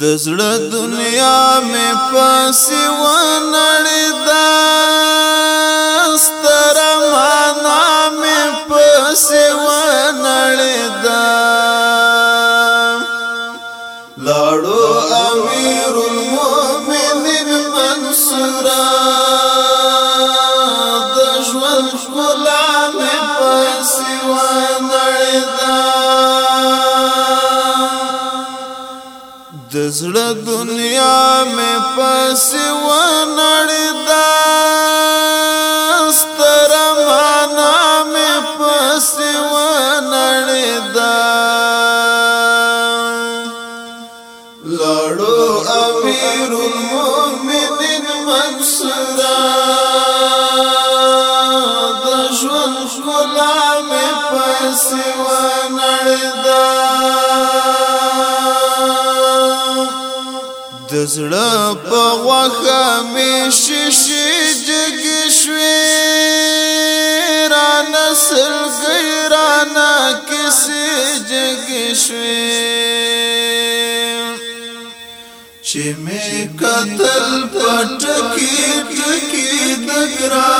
د زړه دنیا مې پسې ونړې دا ستر معنا مې پسې ونړې زړه دنیا مې پس و نړدا ستر معنا مې پس و نړدا لړو امیر المؤمنین منصور د ژوند غلام پس و نړدا دزړه په وخه می شیشې جګ شوي را نسل غیرانا کسې جګ شوي چې می قتل پټکی ټکی دګرا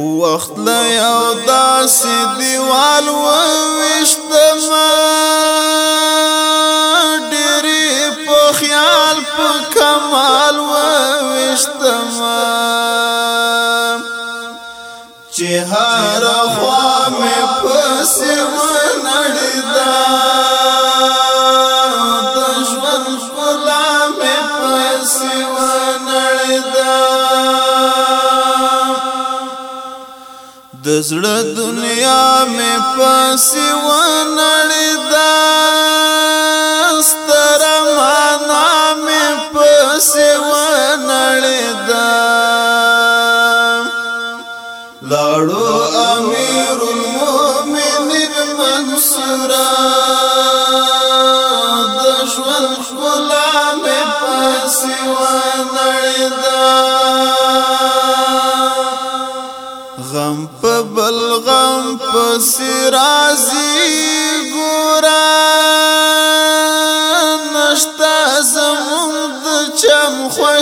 وخت له یو داسې دیوال وویشتما ډېرې په خیال په کمال وویشتما چې هر خوا مې پسې ونړېده د زړه دنیا مې پسې ونړې دا ستر معنا مې پسې ونړې دا لاړو امیر المؤمنین منصورا غم په بل غم په سرازي ګورا نشتا زمون د چم خوي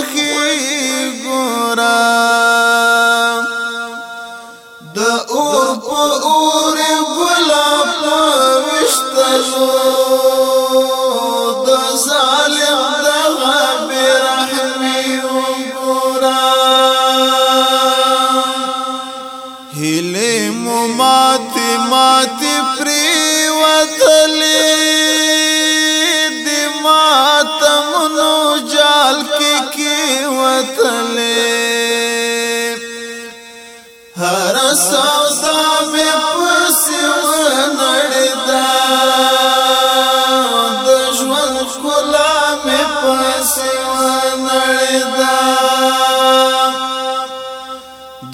مې پسې ونړېدا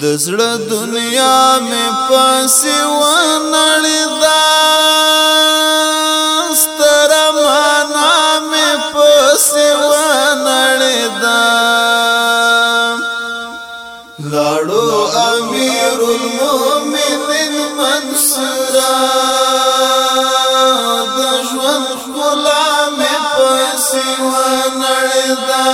د زړه دنیا مې پسې ونړېدا ستر معنا مې پسې ونړېدا لاړو امیر المؤمنین منصور سوا نړدا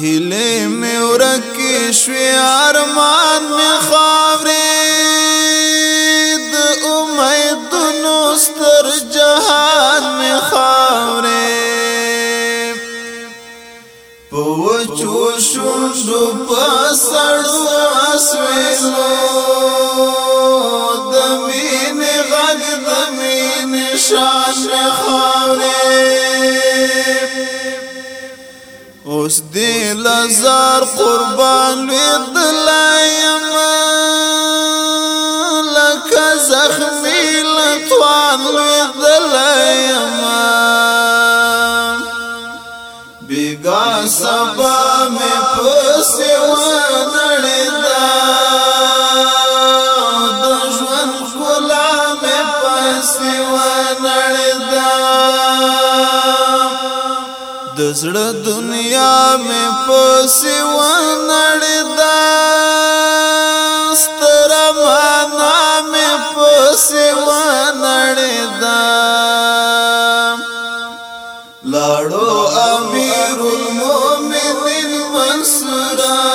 هله مې ورکه شوي ارمان مې خاورې د امید نو ستر جهان مې خاورې پوچو شوندو پسړو اسوېلو اوس دې لزار قربان وي لایم لکه زخمی لطوان وي لایم بیگا سبا می پسی پسې ونړیدا دجون کلا می پسی پسې ونړیدا دزرد دو مې پوسې ونړدا ستر معنا مې پوسې ونړدا لاړو امیر المؤمنین منصور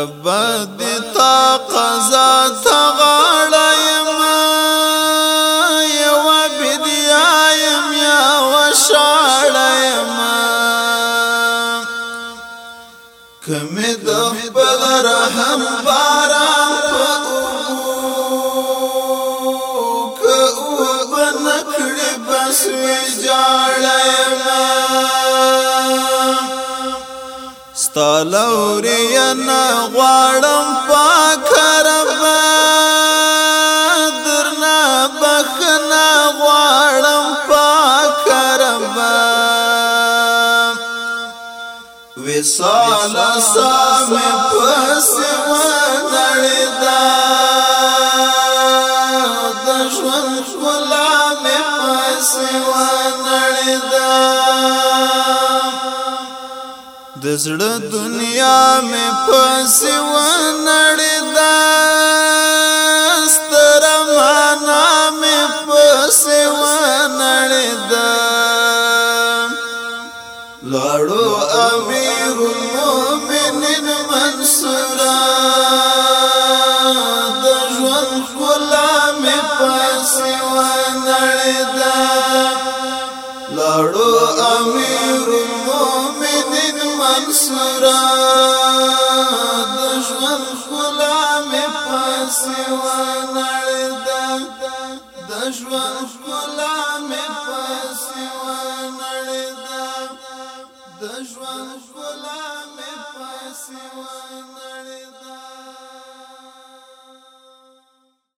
رب تا قضا تغړایم یو بدیایم یا وشړایم کمه د خپل رحم باران په او بس وی جاړایم ستلوري انا غواړم پاک درنا بخنا غارم پاک وصال سامي بس ونړدا دشوان ژوند خلا مې د زړه دنیا مې پسې و نړیدا ستر معنا مې پسې و نړیدا لاړو امیر المؤمنین منصور د ژوند خلا مې پسې و نړیدا لاړو امیر منصورا د ژوند خلا مې پاسې ونړدا د ژوند خلا مې پاسې ونړدا